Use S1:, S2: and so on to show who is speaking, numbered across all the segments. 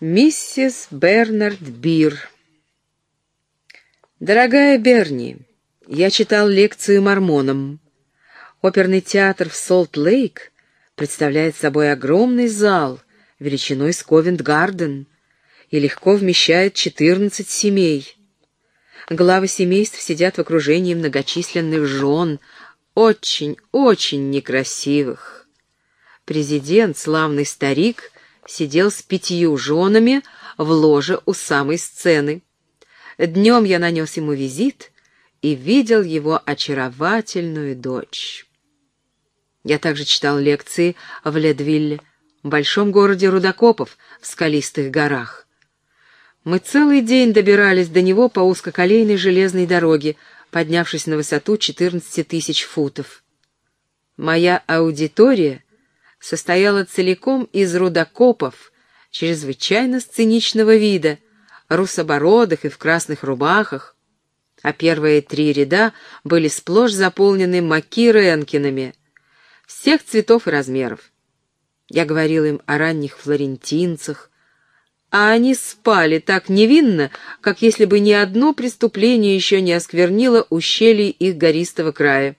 S1: Миссис Бернард Бир. Дорогая Берни, я читал лекцию мормонам. Оперный театр в Солт-Лейк представляет собой огромный зал величиной с Ковент-Гарден и легко вмещает 14 семей. Главы семейств сидят в окружении многочисленных жен, очень, очень некрасивых. Президент, славный старик — сидел с пятью женами в ложе у самой сцены. Днем я нанес ему визит и видел его очаровательную дочь. Я также читал лекции в Ледвилле, большом городе рудокопов в скалистых горах. Мы целый день добирались до него по узкоколейной железной дороге, поднявшись на высоту 14 тысяч футов. Моя аудитория — состояла целиком из рудокопов, чрезвычайно сценичного вида, русобородых и в красных рубахах, а первые три ряда были сплошь заполнены маки Ренкинами, всех цветов и размеров. Я говорил им о ранних флорентинцах, а они спали так невинно, как если бы ни одно преступление еще не осквернило ущелье их гористого края.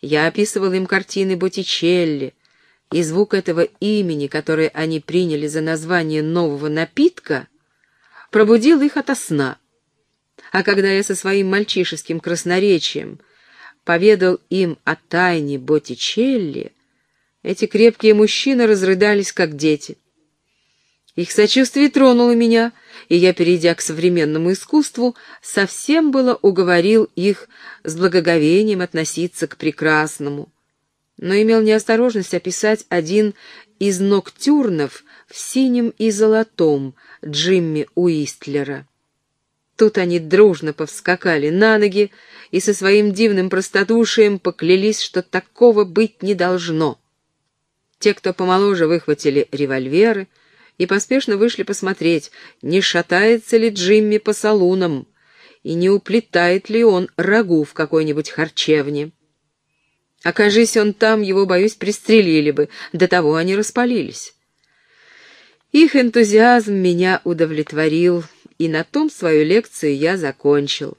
S1: Я описывал им картины Боттичелли, и звук этого имени, которое они приняли за название нового напитка, пробудил их ото сна. А когда я со своим мальчишеским красноречием поведал им о тайне Боттичелли, эти крепкие мужчины разрыдались, как дети. Их сочувствие тронуло меня, и я, перейдя к современному искусству, совсем было уговорил их с благоговением относиться к прекрасному, но имел неосторожность описать один из ноктюрнов в синем и золотом Джимми Уистлера. Тут они дружно повскакали на ноги и со своим дивным простодушием поклялись, что такого быть не должно. Те, кто помоложе, выхватили револьверы и поспешно вышли посмотреть, не шатается ли Джимми по салунам и не уплетает ли он рагу в какой-нибудь харчевне. Окажись он там, его, боюсь, пристрелили бы, до того они распалились. Их энтузиазм меня удовлетворил, и на том свою лекцию я закончил.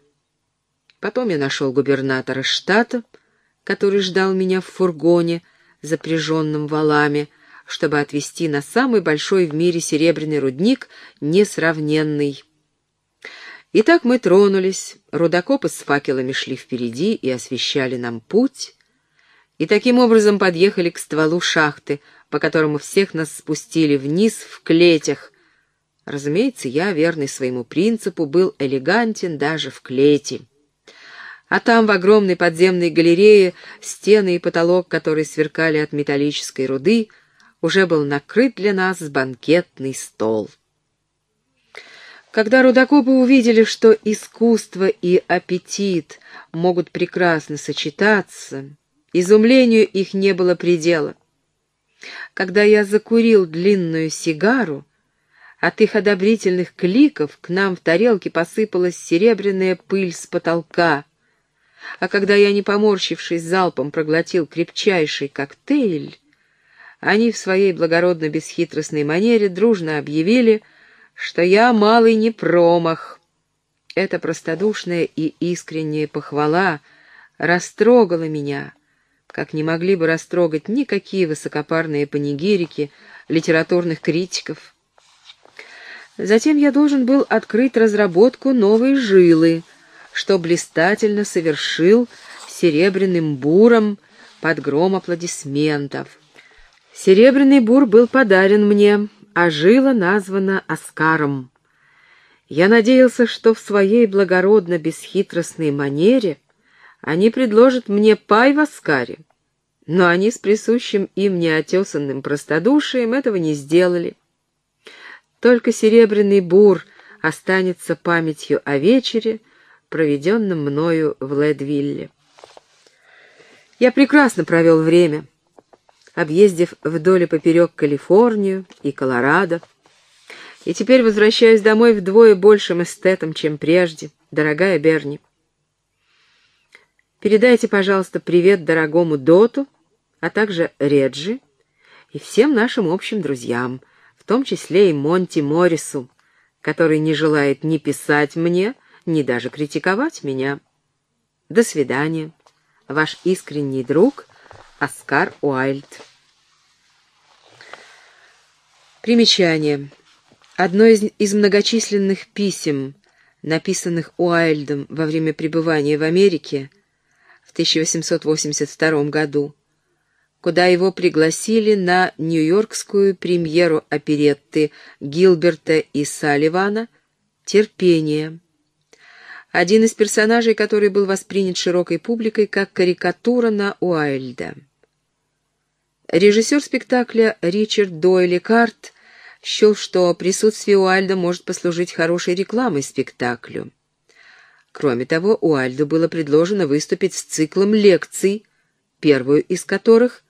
S1: Потом я нашел губернатора штата, который ждал меня в фургоне, запряженном валами, чтобы отвезти на самый большой в мире серебряный рудник, несравненный. Итак, мы тронулись, рудокопы с факелами шли впереди и освещали нам путь, и таким образом подъехали к стволу шахты, по которому всех нас спустили вниз в клетях. Разумеется, я, верный своему принципу, был элегантен даже в клете. А там, в огромной подземной галерее, стены и потолок, которые сверкали от металлической руды, уже был накрыт для нас банкетный стол. Когда рудокопы увидели, что искусство и аппетит могут прекрасно сочетаться, Изумлению их не было предела. Когда я закурил длинную сигару, от их одобрительных кликов к нам в тарелке посыпалась серебряная пыль с потолка, а когда я, не поморщившись залпом, проглотил крепчайший коктейль, они в своей благородно-бесхитростной манере дружно объявили, что я малый не промах. Эта простодушная и искренняя похвала растрогала меня — как не могли бы растрогать никакие высокопарные панигирики литературных критиков. Затем я должен был открыть разработку новой жилы, что блистательно совершил серебряным буром под гром аплодисментов. Серебряный бур был подарен мне, а жила названа Оскаром. Я надеялся, что в своей благородно-бесхитростной манере они предложат мне пай в Аскаре. Но они с присущим им неотесанным простодушием этого не сделали. Только серебряный бур останется памятью о вечере, проведенном мною в Ледвилле. Я прекрасно провел время, объездив вдоль и поперек Калифорнию и Колорадо, и теперь возвращаюсь домой вдвое большим эстетом, чем прежде, дорогая Берни. Передайте, пожалуйста, привет дорогому Доту, а также Реджи и всем нашим общим друзьям, в том числе и Монти Моррису, который не желает ни писать мне, ни даже критиковать меня. До свидания. Ваш искренний друг Оскар Уайльд. Примечание. Одно из, из многочисленных писем, написанных Уайльдом во время пребывания в Америке в 1882 году, куда его пригласили на нью-йоркскую премьеру оперетты Гилберта и Салливана «Терпение». Один из персонажей, который был воспринят широкой публикой как карикатура на Уайльда. Режиссер спектакля Ричард Дойли Карт счел, что присутствие Уайльда может послужить хорошей рекламой спектаклю. Кроме того, Уайльду было предложено выступить с циклом лекций, первую из которых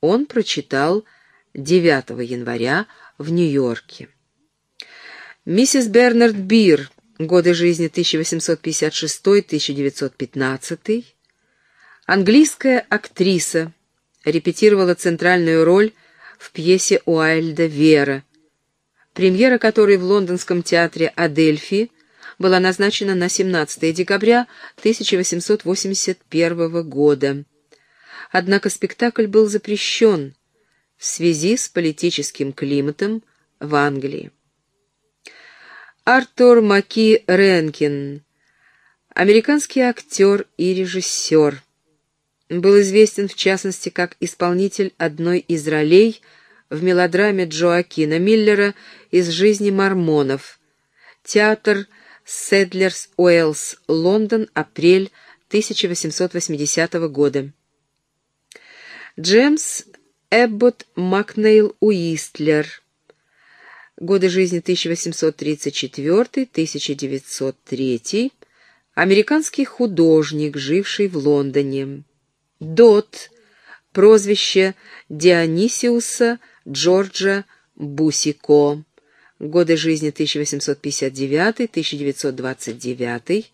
S1: он прочитал 9 января в Нью-Йорке. Миссис Бернард Бир, годы жизни 1856-1915, английская актриса, репетировала центральную роль в пьесе Уайльда «Вера», премьера которой в лондонском театре «Адельфи» была назначена на 17 декабря 1881 года однако спектакль был запрещен в связи с политическим климатом в Англии. Артур Маки Ренкин, американский актер и режиссер, был известен в частности как исполнитель одной из ролей в мелодраме Джоакина Миллера «Из жизни мормонов», театр Седлерс Уэллс, Лондон, апрель 1880 года. Джеймс Эббот Макнейл Уистлер. Годы жизни 1834-1903. Американский художник, живший в Лондоне. Дот. Прозвище Дионисиуса Джорджа Бусико. Годы жизни 1859-1929.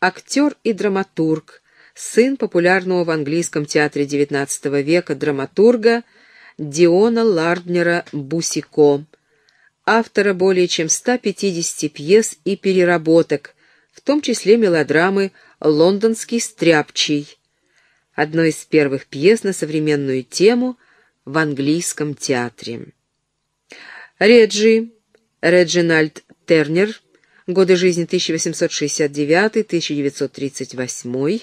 S1: Актер и драматург сын популярного в английском театре XIX века драматурга Диона Ларднера Бусико, автора более чем 150 пьес и переработок, в том числе мелодрамы «Лондонский стряпчий», одной из первых пьес на современную тему в английском театре. Реджи, Реджинальд Тернер, годы жизни 1869-1938,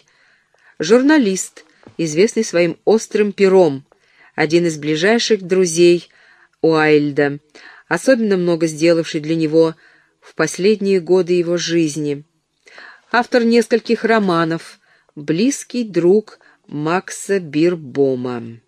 S1: Журналист, известный своим острым пером, один из ближайших друзей Уайльда, особенно много сделавший для него в последние годы его жизни. Автор нескольких романов, близкий друг Макса Бирбома.